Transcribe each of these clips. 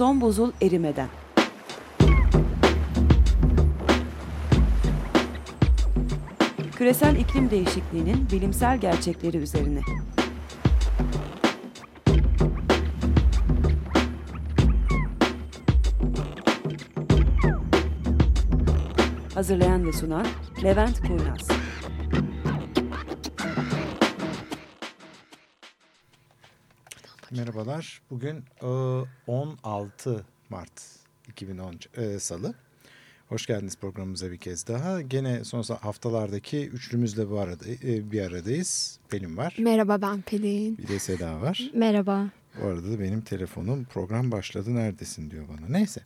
Son buzul erimeden. Küresel iklim değişikliğinin bilimsel gerçekleri üzerine. Hazırlayan ve sunan Levent Kurnaz. Merhabalar. Bugün e, 16 Mart 2010 e, Salı. Hoş geldiniz programımıza bir kez daha. Gene son haftalardaki üçlümüzle bu arada e, bir aradayız. Pelin var. Merhaba ben Pelin. Bir de Seda var. Merhaba. Bu arada da benim telefonum program başladı neredesin diyor bana. Neyse.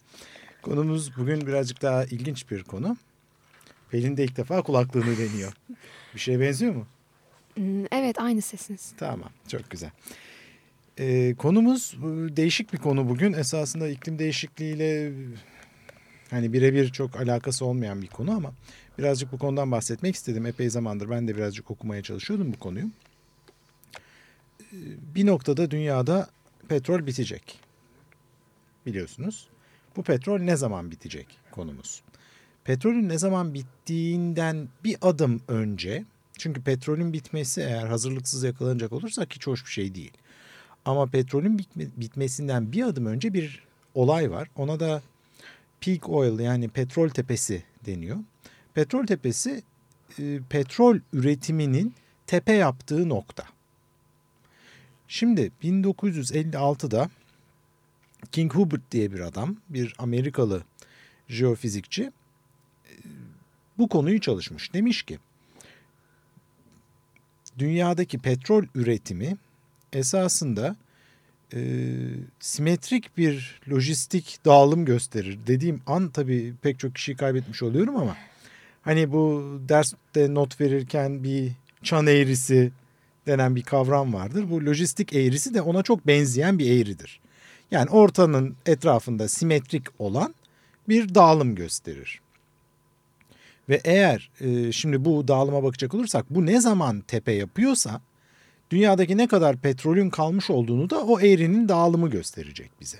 Konumuz bugün birazcık daha ilginç bir konu. Pelin de ilk defa kulaklığını deniyor. Bir şeye benziyor mu? Hmm, Evet aynı sesiniz. Tamam çok güzel. Ee, konumuz e, değişik bir konu bugün. Esasında iklim değişikliğiyle hani birebir çok alakası olmayan bir konu ama birazcık bu konudan bahsetmek istedim. Epey zamandır ben de birazcık okumaya çalışıyordum bu konuyu. Ee, Bir noktada dünyada petrol bitecek. Biliyorsunuz. Bu petrol ne zaman bitecek konumuz. Petrolün ne zaman bittiğinden bir adım önce çünkü petrolün bitmesi eğer hazırlıksız yakalanacak olursak hiç hoş bir şey değil. Ama petrolün bitme- bitmesinden bir adım önce bir olay var. Ona da peak oil yani petrol tepesi deniyor. Petrol tepesi e, petrol üretiminin tepe yaptığı nokta. Şimdi 1956'da King Hubert diye bir adam, bir Amerikalı jeofizikçi e, bu konuyu çalışmış. Demiş ki dünyadaki petrol üretimi esasında e, simetrik bir lojistik dağılım gösterir. Dediğim an tabii pek çok kişiyi kaybetmiş oluyorum ama hani bu derste not verirken bir çan eğrisi denen bir kavram vardır. Bu lojistik eğrisi de ona çok benzeyen bir eğridir. Yani ortanın etrafında simetrik olan bir dağılım gösterir. Ve eğer e, şimdi bu dağılıma bakacak olursak bu ne zaman tepe yapıyorsa dünyadaki ne kadar petrolün kalmış olduğunu da o eğrinin dağılımı gösterecek bize.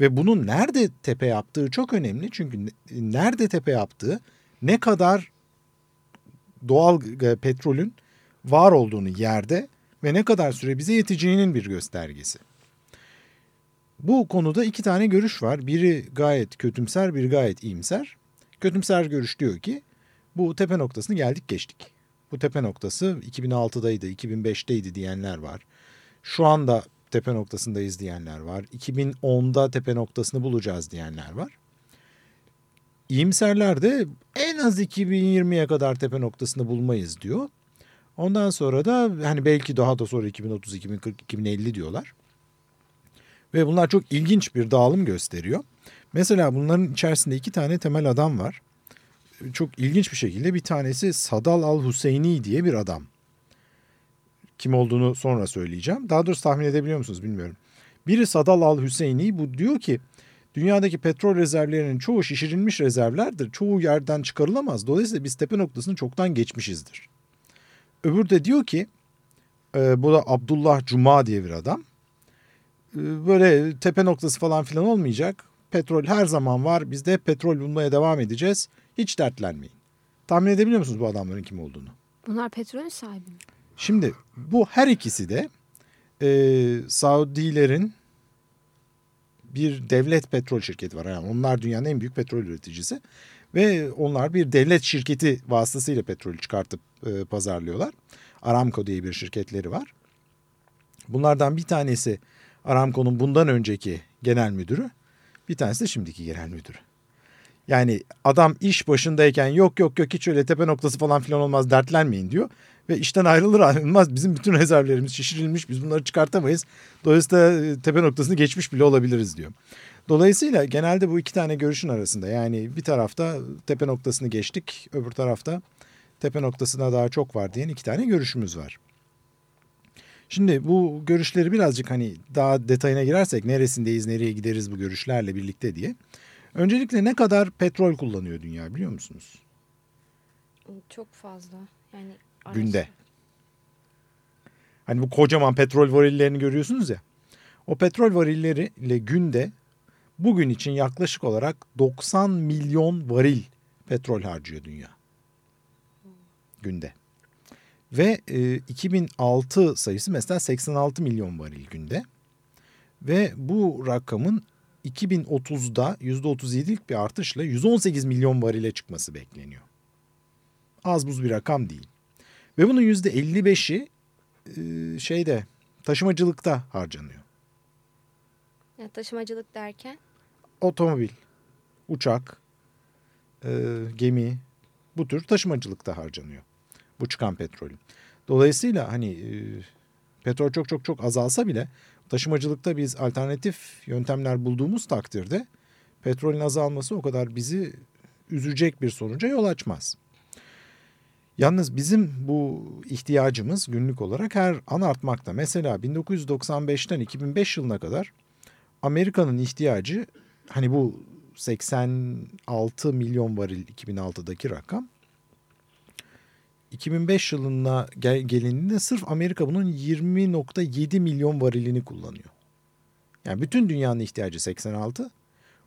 Ve bunun nerede tepe yaptığı çok önemli. Çünkü ne- nerede tepe yaptığı ne kadar doğal e, petrolün var olduğunu yerde ve ne kadar süre bize yeteceğinin bir göstergesi. Bu konuda iki tane görüş var. Biri gayet kötümser, biri gayet iyimser. Kötümser görüş diyor ki bu tepe noktasını geldik geçtik. Bu tepe noktası 2006'daydı, 2005'teydi diyenler var. Şu anda tepe noktasındayız diyenler var. 2010'da tepe noktasını bulacağız diyenler var. İyimserler de en az 2020'ye kadar tepe noktasını bulmayız diyor. Ondan sonra da hani belki daha da sonra 2030, 2040, 2050 diyorlar. Ve bunlar çok ilginç bir dağılım gösteriyor. Mesela bunların içerisinde iki tane temel adam var. Çok ilginç bir şekilde bir tanesi Sadal al-Huseyni diye bir adam. Kim olduğunu sonra söyleyeceğim. Daha doğrusu tahmin edebiliyor musunuz bilmiyorum. Biri Sadal al-Hüseyni bu diyor ki dünyadaki petrol rezervlerinin çoğu şişirilmiş rezervlerdir. Çoğu yerden çıkarılamaz. Dolayısıyla biz tepe noktasını çoktan geçmişizdir. Öbür de diyor ki e, bu da Abdullah Cuma diye bir adam. E, böyle tepe noktası falan filan olmayacak. Petrol her zaman var. Biz de petrol bulmaya devam edeceğiz. Hiç dertlenmeyin. Tahmin edebiliyor musunuz bu adamların kim olduğunu? Bunlar petrolün sahibi mi? Şimdi bu her ikisi de e, Saudilerin bir devlet petrol şirketi var. Yani onlar dünyanın en büyük petrol üreticisi. Ve onlar bir devlet şirketi vasıtasıyla petrolü çıkartıp e, pazarlıyorlar. Aramco diye bir şirketleri var. Bunlardan bir tanesi Aramco'nun bundan önceki genel müdürü. Bir tanesi de şimdiki genel müdürü. Yani adam iş başındayken yok yok yok hiç öyle tepe noktası falan filan olmaz dertlenmeyin diyor. Ve işten ayrılır ayrılmaz bizim bütün rezervlerimiz şişirilmiş biz bunları çıkartamayız. Dolayısıyla e, tepe noktasını geçmiş bile olabiliriz diyor. Dolayısıyla genelde bu iki tane görüşün arasında yani bir tarafta tepe noktasını geçtik öbür tarafta tepe noktasına daha çok var diyen iki tane görüşümüz var. Şimdi bu görüşleri birazcık hani daha detayına girersek neresindeyiz nereye gideriz bu görüşlerle birlikte diye. Öncelikle ne kadar petrol kullanıyor dünya biliyor musunuz? Çok fazla. Yani Günde. Hani bu kocaman petrol varillerini görüyorsunuz ya. O petrol varilleriyle günde bugün için yaklaşık olarak 90 milyon varil petrol harcıyor dünya. Günde. Ve e, 2006 sayısı mesela 86 milyon varil günde. Ve bu rakamın 2030'da %37'lik bir artışla 118 milyon varile çıkması bekleniyor. Az buz bir rakam değil. Ve bunun %55'i e, şeyde taşımacılıkta harcanıyor. Ya taşımacılık derken Otomobil, uçak, e, gemi bu tür taşımacılıkta harcanıyor. Bu çıkan petrolün. Dolayısıyla hani e, petrol çok çok çok azalsa bile taşımacılıkta biz alternatif yöntemler bulduğumuz takdirde petrolün azalması o kadar bizi üzecek bir sonuca yol açmaz. Yalnız bizim bu ihtiyacımız günlük olarak her an artmakta. Mesela 1995'ten 2005 yılına kadar Amerika'nın ihtiyacı hani bu 86 milyon varil 2006'daki rakam 2005 yılına gel gelindiğinde sırf Amerika bunun 20.7 milyon varilini kullanıyor. Yani bütün dünyanın ihtiyacı 86.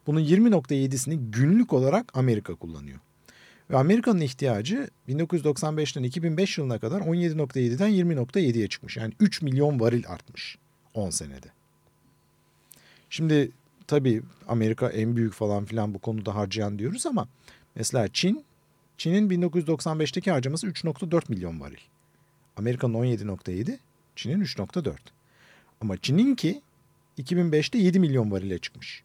Bunun 20.7'sini günlük olarak Amerika kullanıyor. Ve Amerika'nın ihtiyacı 1995'ten 2005 yılına kadar 17.7'den 20.7'ye çıkmış. Yani 3 milyon varil artmış 10 senede. Şimdi tabii Amerika en büyük falan filan bu konuda harcayan diyoruz ama mesela Çin, Çin'in 1995'teki harcaması 3.4 milyon varil. Amerika'nın 17.7, Çin'in 3.4. Ama Çin'inki 2005'te 7 milyon varile çıkmış.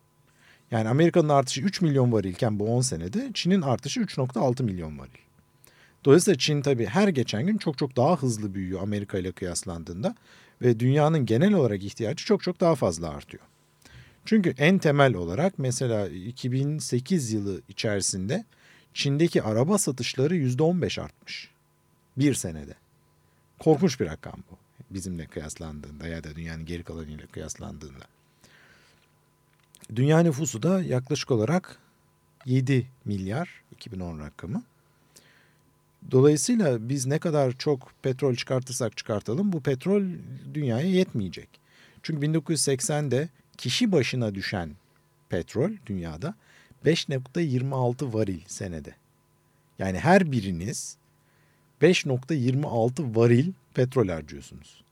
Yani Amerika'nın artışı 3 milyon varilken bu 10 senede Çin'in artışı 3.6 milyon varil. Dolayısıyla Çin tabii her geçen gün çok çok daha hızlı büyüyor Amerika ile kıyaslandığında ve dünyanın genel olarak ihtiyacı çok çok daha fazla artıyor. Çünkü en temel olarak mesela 2008 yılı içerisinde Çin'deki araba satışları %15 artmış. Bir senede. Korkunç bir rakam bu bizimle kıyaslandığında ya da dünyanın geri kalanıyla kıyaslandığında. Dünya nüfusu da yaklaşık olarak 7 milyar 2010 rakamı. Dolayısıyla biz ne kadar çok petrol çıkartırsak çıkartalım bu petrol dünyaya yetmeyecek. Çünkü 1980'de kişi başına düşen petrol dünyada 5.26 varil senede. Yani her biriniz 5.26 varil petrol harcıyorsunuz.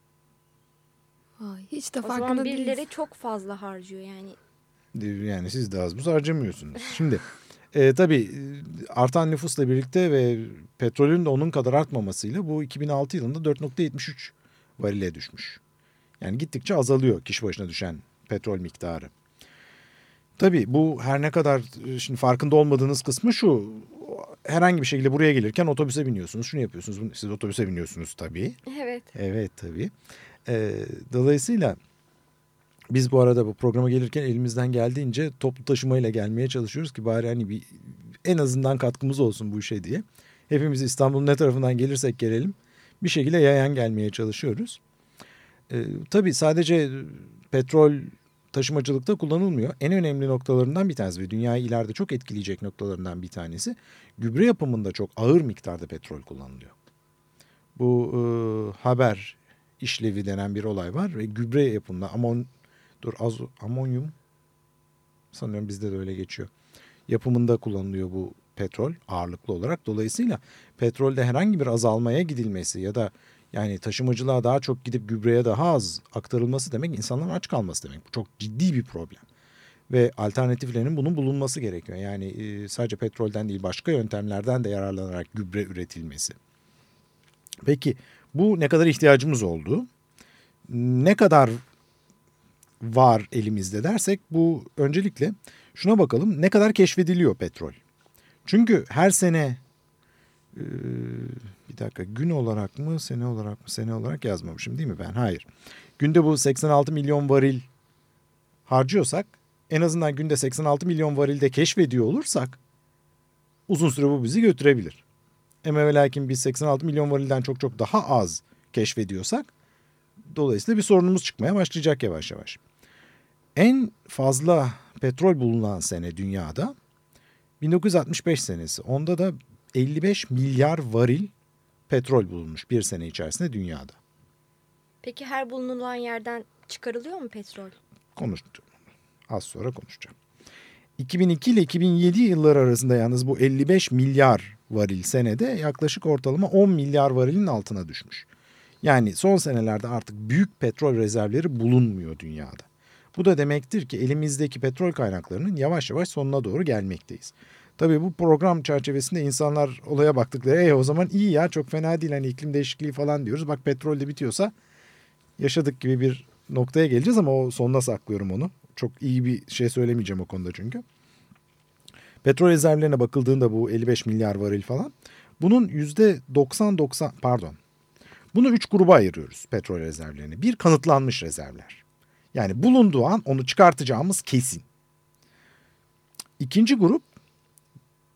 Ay, hiç de O farkında zaman birileri değiliz. çok fazla harcıyor yani. Yani siz de az buz harcamıyorsunuz. Şimdi e, tabii e, artan nüfusla birlikte ve petrolün de onun kadar artmamasıyla bu 2006 yılında 4.73 varile düşmüş. Yani gittikçe azalıyor kişi başına düşen petrol miktarı. Tabii bu her ne kadar e, şimdi farkında olmadığınız kısmı şu. Herhangi bir şekilde buraya gelirken otobüse biniyorsunuz. Şunu yapıyorsunuz. bunu- Siz otobüse biniyorsunuz tabii. Evet. Evet tabii. Ee, dolayısıyla biz bu arada bu programa gelirken elimizden geldiğince toplu taşımayla gelmeye çalışıyoruz ki bari hani bir en azından katkımız olsun bu işe diye. Hepimiz İstanbul'un ne tarafından gelirsek gelelim bir şekilde yayan gelmeye çalışıyoruz. Ee, tabii sadece petrol taşımacılıkta kullanılmıyor. En önemli noktalarından bir tanesi ve dünyayı ileride çok etkileyecek noktalarından bir tanesi gübre yapımında çok ağır miktarda petrol kullanılıyor. Bu e, haber işlevi denen bir olay var ve gübre yapımında amon dur az amonyum sanıyorum bizde de öyle geçiyor. Yapımında kullanılıyor bu petrol ağırlıklı olarak. Dolayısıyla petrolde herhangi bir azalmaya gidilmesi ya da yani taşımacılığa daha çok gidip gübreye daha az aktarılması demek insanların aç kalması demek. Bu çok ciddi bir problem. Ve alternatiflerinin bunun bulunması gerekiyor. Yani e, sadece petrolden değil başka yöntemlerden de yararlanarak gübre üretilmesi. Peki bu ne kadar ihtiyacımız oldu? Ne kadar var elimizde dersek bu öncelikle şuna bakalım ne kadar keşfediliyor petrol. Çünkü her sene e, bir dakika gün olarak mı sene olarak mı sene olarak yazmamışım değil mi ben? Hayır. Günde bu 86 milyon varil harcıyorsak en azından günde 86 milyon varilde keşfediyor olursak uzun süre bu bizi götürebilir. Ama ve lakin biz 86 milyon varilden çok çok daha az keşfediyorsak dolayısıyla bir sorunumuz çıkmaya başlayacak yavaş yavaş. En fazla petrol bulunan sene dünyada 1965 senesi. Onda da 55 milyar varil petrol bulunmuş bir sene içerisinde dünyada. Peki her bulunulan yerden çıkarılıyor mu petrol? Konuşacağım. Az sonra konuşacağım. 2002 ile 2007 yılları arasında yalnız bu 55 milyar varil senede yaklaşık ortalama 10 milyar varilin altına düşmüş. Yani son senelerde artık büyük petrol rezervleri bulunmuyor dünyada. Bu da demektir ki elimizdeki petrol kaynaklarının yavaş yavaş sonuna doğru gelmekteyiz. Tabii bu program çerçevesinde insanlar olaya baktıkları e o zaman iyi ya çok fena değil hani iklim değişikliği falan diyoruz. Bak petrol de bitiyorsa yaşadık gibi bir noktaya geleceğiz ama o sonuna saklıyorum onu. Çok iyi bir şey söylemeyeceğim o konuda çünkü. Petrol rezervlerine bakıldığında bu 55 milyar varil falan. Bunun %90-90 pardon. Bunu üç gruba ayırıyoruz petrol rezervlerini. Bir kanıtlanmış rezervler. Yani bulunduğu an onu çıkartacağımız kesin. İkinci grup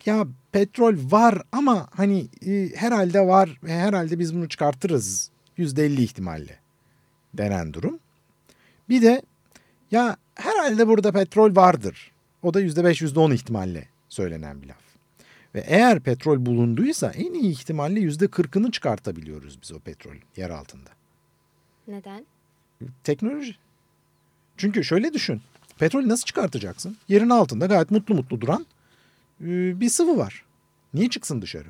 ya petrol var ama hani e, herhalde var ve herhalde biz bunu çıkartırız %50 ihtimalle denen durum. Bir de ya herhalde burada petrol vardır. O da %5 %10 ihtimalle söylenen bir laf. Ve eğer petrol bulunduysa en iyi ihtimalle %40'ını çıkartabiliyoruz biz o petrol yer altında. Neden? Teknoloji. Çünkü şöyle düşün. Petrolü nasıl çıkartacaksın? Yerin altında gayet mutlu mutlu duran e, bir sıvı var. Niye çıksın dışarı?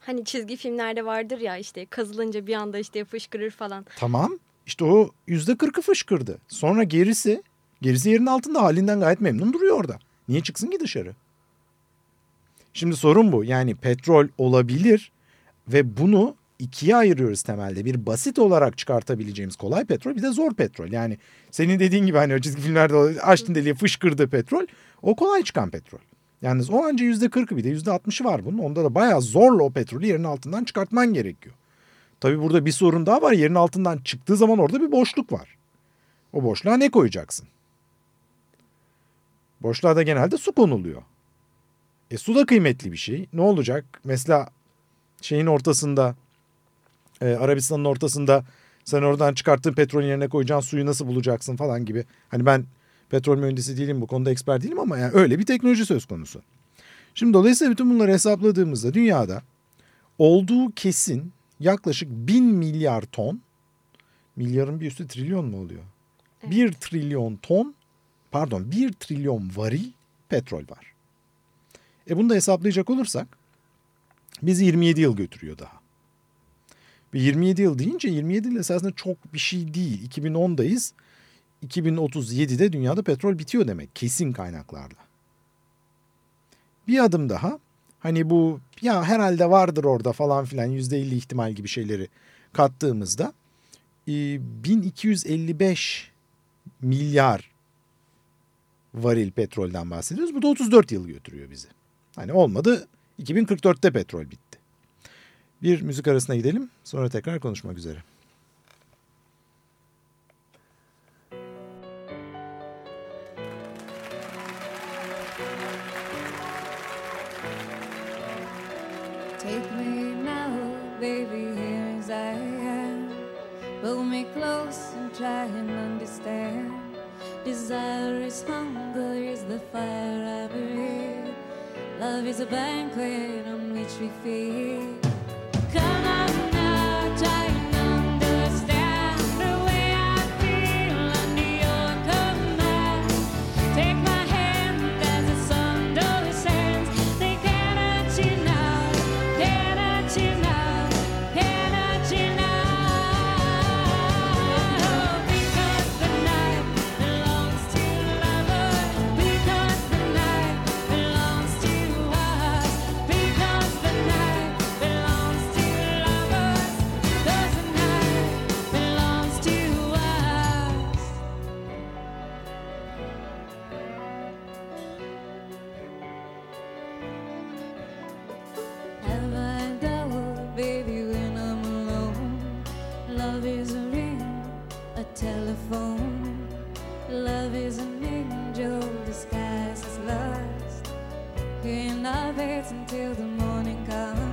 Hani çizgi filmlerde vardır ya işte kazılınca bir anda işte fışkırır falan. Tamam. İşte o yüzde kırkı fışkırdı. Sonra gerisi, gerisi yerin altında halinden gayet memnun duruyor orada. Niye çıksın ki dışarı? Şimdi sorun bu. Yani petrol olabilir ve bunu ikiye ayırıyoruz temelde. Bir basit olarak çıkartabileceğimiz kolay petrol bir de zor petrol. Yani senin dediğin gibi hani o çizgi filmlerde açtın deliğe fışkırdı petrol. O kolay çıkan petrol. Yalnız o anca yüzde kırkı bir de yüzde altmışı var bunun. Onda da bayağı zorla o petrolü yerin altından çıkartman gerekiyor. Tabii burada bir sorun daha var. Yerin altından çıktığı zaman orada bir boşluk var. O boşluğa ne koyacaksın? Boşluğa da genelde su konuluyor. E su da kıymetli bir şey. Ne olacak? Mesela şeyin ortasında e, Arabistan'ın ortasında sen oradan çıkarttığın petrolün yerine koyacağın suyu nasıl bulacaksın falan gibi. Hani ben petrol mühendisi değilim bu konuda eksper değilim ama yani öyle bir teknoloji söz konusu. Şimdi dolayısıyla bütün bunları hesapladığımızda dünyada olduğu kesin yaklaşık bin milyar ton milyarın bir üstü trilyon mu oluyor? Evet. Trilyon ton pardon bir trilyon varil petrol var. E bunu da hesaplayacak olursak bizi 27 yıl götürüyor daha. Ve 27 yıl deyince 27 yıl esasında çok bir şey değil. 2010'dayız. 2037'de dünyada petrol bitiyor demek kesin kaynaklarla. Bir adım daha hani bu ya herhalde vardır orada falan filan %50 ihtimal gibi şeyleri kattığımızda 1255 milyar varil petrolden bahsediyoruz. Bu da 34 yıl götürüyor bizi. Hani olmadı 2044'te petrol bitti. Bir müzik arasına gidelim sonra tekrar konuşmak üzere. Baby, here as I am. Pull me close and try and understand. Desire is hunger, is the fire I breathe. Love is a banquet on which we feed. Love is an angel disguised as lust. He innovates until the morning comes.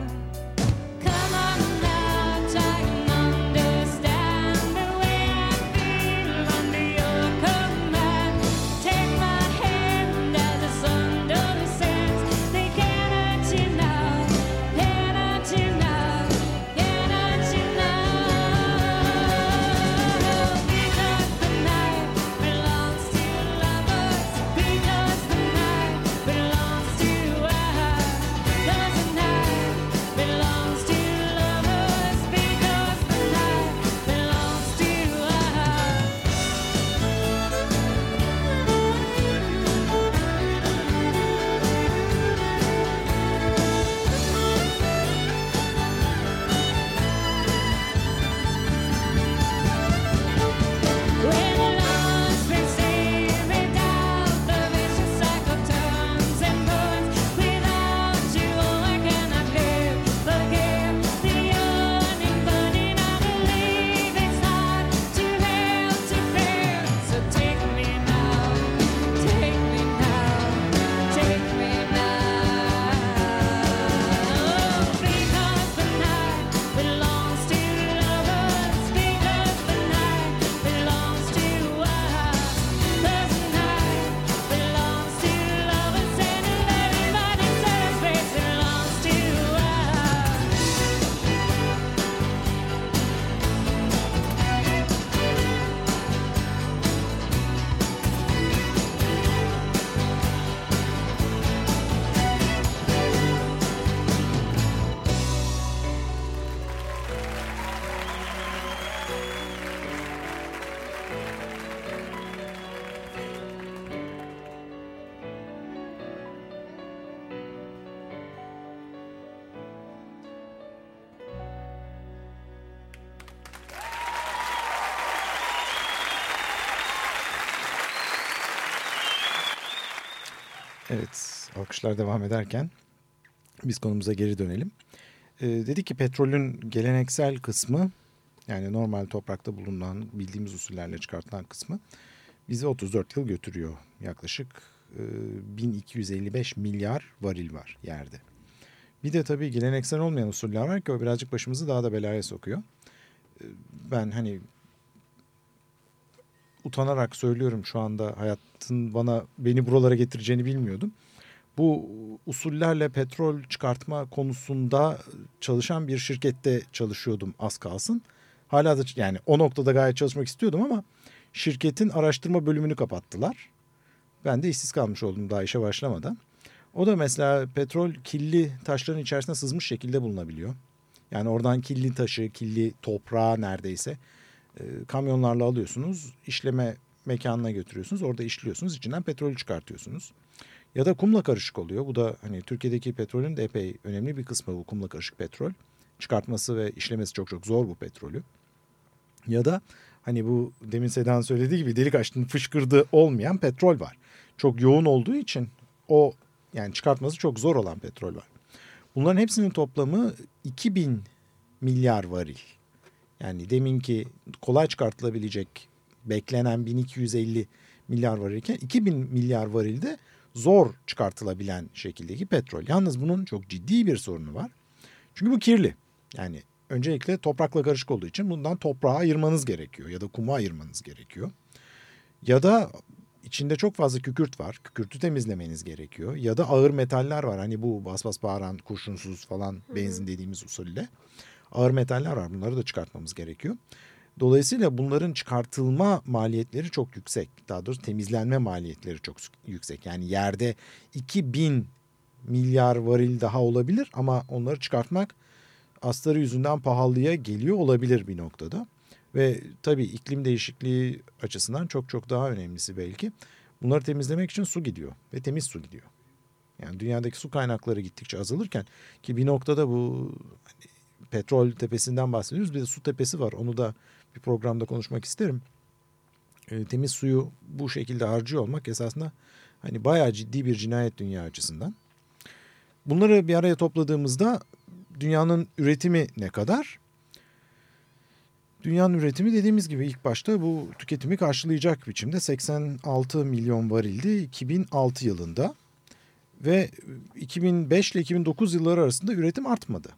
Evet, alkışlar devam ederken biz konumuza geri dönelim. Ee, dedik ki petrolün geleneksel kısmı yani normal toprakta bulunan bildiğimiz usullerle çıkartılan kısmı bizi 34 yıl götürüyor. Yaklaşık e, 1255 milyar varil var yerde. Bir de tabii geleneksel olmayan usuller var ki o birazcık başımızı daha da belaya sokuyor. Ee, ben hani utanarak söylüyorum şu anda hayatın bana beni buralara getireceğini bilmiyordum. Bu usullerle petrol çıkartma konusunda çalışan bir şirkette çalışıyordum az kalsın. Hala da yani o noktada gayet çalışmak istiyordum ama şirketin araştırma bölümünü kapattılar. Ben de işsiz kalmış oldum daha işe başlamadan. O da mesela petrol kirli taşların içerisine sızmış şekilde bulunabiliyor. Yani oradan kirli taşı, kirli toprağı neredeyse e, kamyonlarla alıyorsunuz. işleme mekanına götürüyorsunuz. Orada işliyorsunuz. içinden petrolü çıkartıyorsunuz. Ya da kumla karışık oluyor. Bu da hani Türkiye'deki petrolün de epey önemli bir kısmı bu kumla karışık petrol. Çıkartması ve işlemesi çok çok zor bu petrolü. Ya da hani bu demin Sedan söylediği gibi delik açtığında fışkırdığı olmayan petrol var. Çok yoğun olduğu için o yani çıkartması çok zor olan petrol var. Bunların hepsinin toplamı 2000 milyar varil. Yani deminki kolay çıkartılabilecek beklenen 1250 milyar varilken 2000 milyar varilde zor çıkartılabilen şekildeki petrol. Yalnız bunun çok ciddi bir sorunu var. Çünkü bu kirli. Yani öncelikle toprakla karışık olduğu için bundan toprağa ayırmanız gerekiyor ya da kuma ayırmanız gerekiyor. Ya da içinde çok fazla kükürt var. Kükürtü temizlemeniz gerekiyor. Ya da ağır metaller var. Hani bu bas bas bağıran kurşunsuz falan benzin dediğimiz usulle. Ağır metaller var. Bunları da çıkartmamız gerekiyor. Dolayısıyla bunların çıkartılma maliyetleri çok yüksek. Daha doğrusu temizlenme maliyetleri çok yüksek. Yani yerde 2000 milyar varil daha olabilir ama onları çıkartmak astarı yüzünden pahalıya geliyor olabilir bir noktada. Ve tabii iklim değişikliği açısından çok çok daha önemlisi belki. Bunları temizlemek için su gidiyor ve temiz su gidiyor. Yani dünyadaki su kaynakları gittikçe azalırken ki bir noktada bu hani, petrol tepesinden bahsediyoruz. Bir de su tepesi var. Onu da bir programda konuşmak isterim. E, temiz suyu bu şekilde harcıyor olmak esasında hani bayağı ciddi bir cinayet dünya açısından. Bunları bir araya topladığımızda dünyanın üretimi ne kadar? Dünyanın üretimi dediğimiz gibi ilk başta bu tüketimi karşılayacak biçimde 86 milyon varildi 2006 yılında ve 2005 ile 2009 yılları arasında üretim artmadı.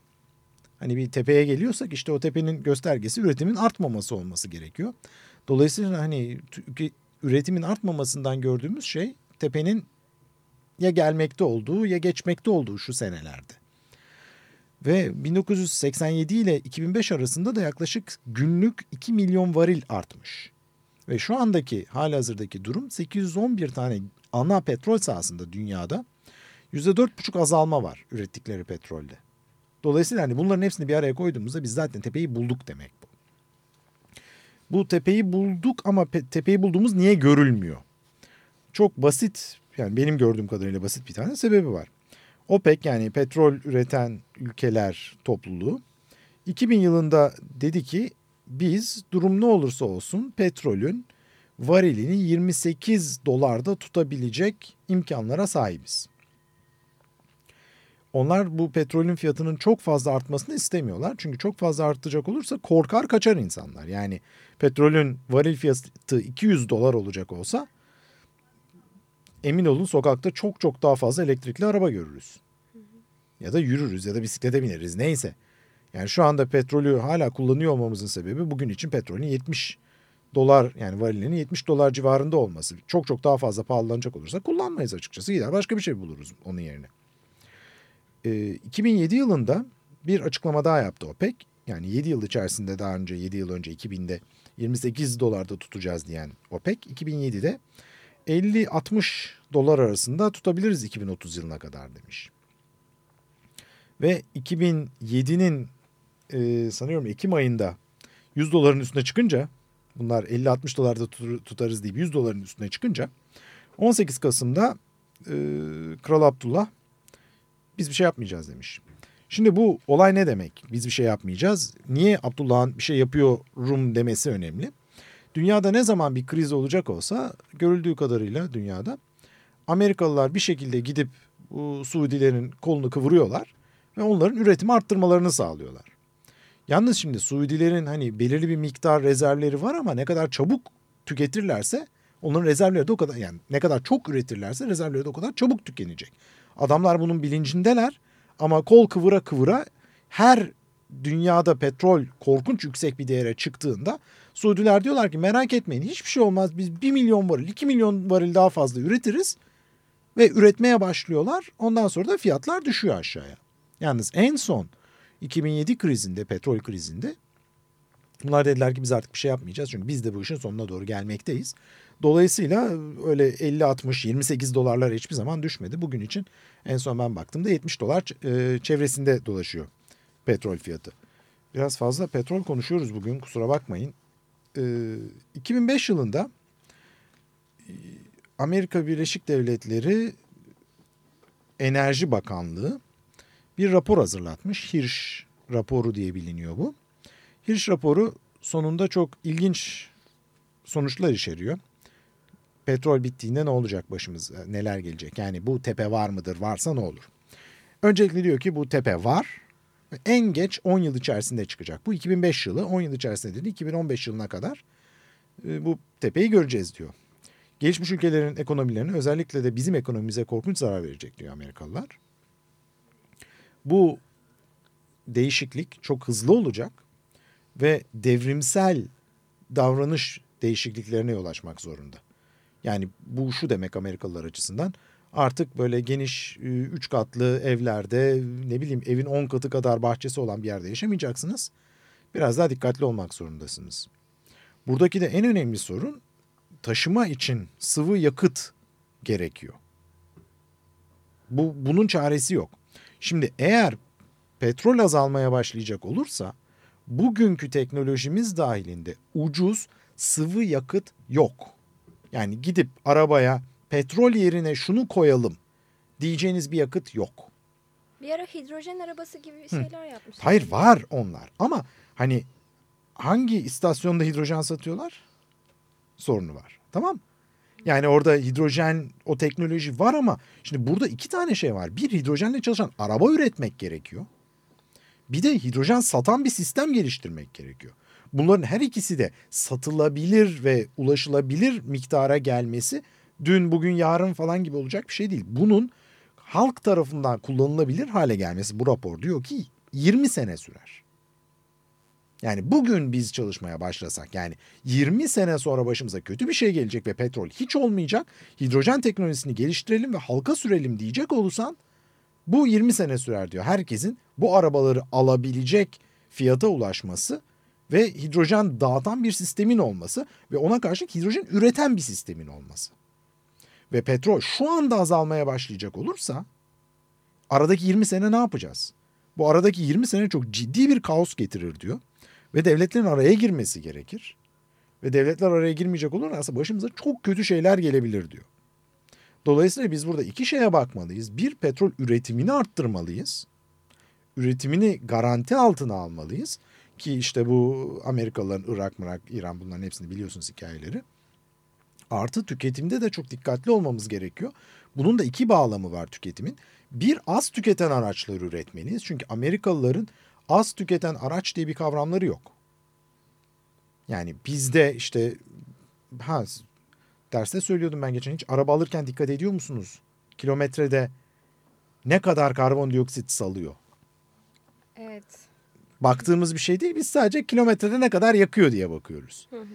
Hani bir tepeye geliyorsak işte o tepenin göstergesi üretimin artmaması olması gerekiyor. Dolayısıyla hani üretimin artmamasından gördüğümüz şey tepenin ya gelmekte olduğu ya geçmekte olduğu şu senelerde. Ve 1987 ile 2005 arasında da yaklaşık günlük 2 milyon varil artmış. Ve şu andaki halihazırdaki durum 811 tane ana petrol sahasında dünyada %4,5 azalma var ürettikleri petrolde. Dolayısıyla hani bunların hepsini bir araya koyduğumuzda biz zaten tepeyi bulduk demek bu. Bu tepeyi bulduk ama tepeyi bulduğumuz niye görülmüyor? Çok basit yani benim gördüğüm kadarıyla basit bir tane sebebi var. OPEC yani petrol üreten ülkeler topluluğu 2000 yılında dedi ki biz durum ne olursa olsun petrolün varilini 28 dolarda tutabilecek imkanlara sahibiz. Onlar bu petrolün fiyatının çok fazla artmasını istemiyorlar. Çünkü çok fazla artacak olursa korkar kaçar insanlar. Yani petrolün varil fiyatı 200 dolar olacak olsa emin olun sokakta çok çok daha fazla elektrikli araba görürüz. Ya da yürürüz ya da bisiklete bineriz neyse. Yani şu anda petrolü hala kullanıyor olmamızın sebebi bugün için petrolün 70 dolar yani varilinin 70 dolar civarında olması. Çok çok daha fazla pahalanacak olursa kullanmayız açıkçası. Gider başka bir şey buluruz onun yerine. 2007 ee, yılında bir açıklama daha yaptı OPEC. Yani 7 yıl içerisinde daha önce 7 yıl önce 2000'de 28 dolarda tutacağız diyen OPEC 2007'de 50-60 dolar arasında tutabiliriz 2030 yılına kadar demiş. Ve 2007'nin e, sanıyorum Ekim ayında 100 doların üstüne çıkınca bunlar 50-60 dolarda tutarız deyip 100 doların üstüne çıkınca 18 Kasım'da e, Kral Abdullah biz bir şey yapmayacağız demiş. Şimdi bu olay ne demek? Biz bir şey yapmayacağız. Niye Abdullah'ın bir şey yapıyorum demesi önemli. Dünyada ne zaman bir kriz olacak olsa görüldüğü kadarıyla dünyada Amerikalılar bir şekilde gidip bu Suudilerin kolunu kıvırıyorlar ve onların üretimi arttırmalarını sağlıyorlar. Yalnız şimdi Suudilerin hani belirli bir miktar rezervleri var ama ne kadar çabuk tüketirlerse onların rezervleri de o kadar yani ne kadar çok üretirlerse rezervleri de o kadar çabuk tükenecek. Adamlar bunun bilincindeler ama kol kıvıra kıvıra her dünyada petrol korkunç yüksek bir değere çıktığında Suudiler diyorlar ki merak etmeyin hiçbir şey olmaz biz 1 milyon varil 2 milyon varil daha fazla üretiriz ve üretmeye başlıyorlar. Ondan sonra da fiyatlar düşüyor aşağıya. Yalnız en son 2007 krizinde petrol krizinde bunlar dediler ki biz artık bir şey yapmayacağız çünkü biz de bu işin sonuna doğru gelmekteyiz. Dolayısıyla öyle 50 60 28 dolarlar hiçbir zaman düşmedi. Bugün için en son ben baktığımda 70 dolar e, çevresinde dolaşıyor petrol fiyatı. Biraz fazla petrol konuşuyoruz bugün kusura bakmayın. 2005 yılında e, Amerika Birleşik Devletleri Enerji Bakanlığı bir rapor hazırlatmış. Hirsch raporu diye biliniyor bu. Hirsch raporu sonunda çok ilginç sonuçlar içeriyor. Petrol bittiğinde ne olacak başımıza, neler gelecek? Yani bu tepe var mıdır, varsa ne olur? Öncelikle diyor ki bu tepe var en geç 10 yıl içerisinde çıkacak. Bu 2005 yılı 10 yıl içerisinde dedi 2015 yılına kadar e, bu tepeyi göreceğiz diyor. Gelişmiş ülkelerin ekonomilerine özellikle de bizim ekonomimize korkunç zarar verecek diyor Amerikalılar. Bu değişiklik çok hızlı olacak ve devrimsel davranış değişikliklerine yol açmak zorunda. Yani bu şu demek Amerikalılar açısından artık böyle geniş e, üç katlı evlerde ne bileyim evin on katı kadar bahçesi olan bir yerde yaşamayacaksınız. Biraz daha dikkatli olmak zorundasınız. Buradaki de en önemli sorun taşıma için sıvı yakıt gerekiyor. Bu bunun çaresi yok. Şimdi eğer petrol azalmaya başlayacak olursa bugünkü teknolojimiz dahilinde ucuz sıvı yakıt yok. Yani gidip arabaya petrol yerine şunu koyalım diyeceğiniz bir yakıt yok. Bir ara hidrojen arabası gibi şeyler Hı. yapmışlar. Hayır var onlar ama hani hangi istasyonda hidrojen satıyorlar? Sorunu var. Tamam yani orada hidrojen o teknoloji var ama şimdi burada iki tane şey var. Bir hidrojenle çalışan araba üretmek gerekiyor. Bir de hidrojen satan bir sistem geliştirmek gerekiyor. Bunların her ikisi de satılabilir ve ulaşılabilir miktara gelmesi dün bugün yarın falan gibi olacak bir şey değil. Bunun halk tarafından kullanılabilir hale gelmesi bu rapor diyor ki 20 sene sürer. Yani bugün biz çalışmaya başlasak yani 20 sene sonra başımıza kötü bir şey gelecek ve petrol hiç olmayacak. Hidrojen teknolojisini geliştirelim ve halka sürelim diyecek olursan bu 20 sene sürer diyor. Herkesin bu arabaları alabilecek fiyata ulaşması ve hidrojen dağıtan bir sistemin olması ve ona karşı hidrojen üreten bir sistemin olması ve petrol şu anda azalmaya başlayacak olursa aradaki 20 sene ne yapacağız? Bu aradaki 20 sene çok ciddi bir kaos getirir diyor. Ve devletlerin araya girmesi gerekir. Ve devletler araya girmeyecek olursa başımıza çok kötü şeyler gelebilir diyor. Dolayısıyla biz burada iki şeye bakmalıyız. Bir petrol üretimini arttırmalıyız. Üretimini garanti altına almalıyız. Ki işte bu Amerikalıların Irak, Mırak, İran bunların hepsini biliyorsunuz hikayeleri. Artı tüketimde de çok dikkatli olmamız gerekiyor. Bunun da iki bağlamı var tüketimin. Bir az tüketen araçları üretmeliyiz. Çünkü Amerikalıların az tüketen araç diye bir kavramları yok. Yani bizde işte ha derste söylüyordum ben geçen hiç araba alırken dikkat ediyor musunuz? Kilometrede ne kadar karbondioksit salıyor? Evet. Baktığımız bir şey değil. Biz sadece kilometrede ne kadar yakıyor diye bakıyoruz. Hı hı.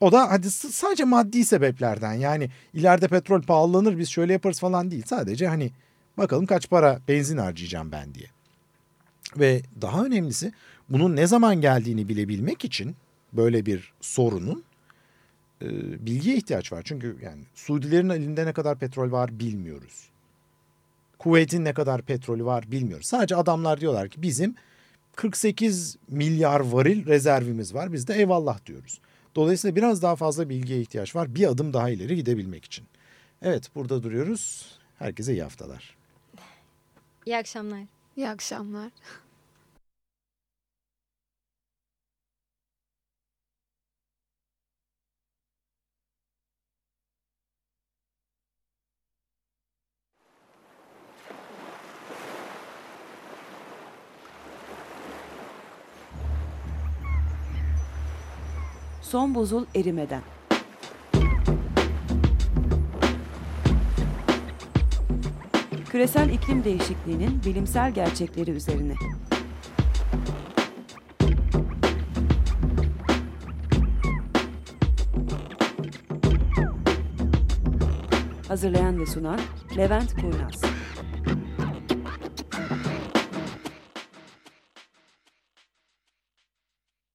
O da hadi sadece maddi sebeplerden yani ileride petrol pahalanır biz şöyle yaparız falan değil. Sadece hani bakalım kaç para benzin harcayacağım ben diye. Ve daha önemlisi bunun ne zaman geldiğini bilebilmek için böyle bir sorunun e, bilgiye ihtiyaç var. Çünkü yani Suudilerin elinde ne kadar petrol var bilmiyoruz. Kuveyt'in ne kadar petrolü var bilmiyoruz. Sadece adamlar diyorlar ki bizim 48 milyar varil rezervimiz var. Biz de eyvallah diyoruz. Dolayısıyla biraz daha fazla bilgiye ihtiyaç var bir adım daha ileri gidebilmek için. Evet burada duruyoruz. Herkese iyi haftalar. İyi akşamlar. İyi akşamlar. Son buzul erimeden. Küresel iklim değişikliğinin bilimsel gerçekleri üzerine. Hazırlayan ve sunan Levent Kurnaz.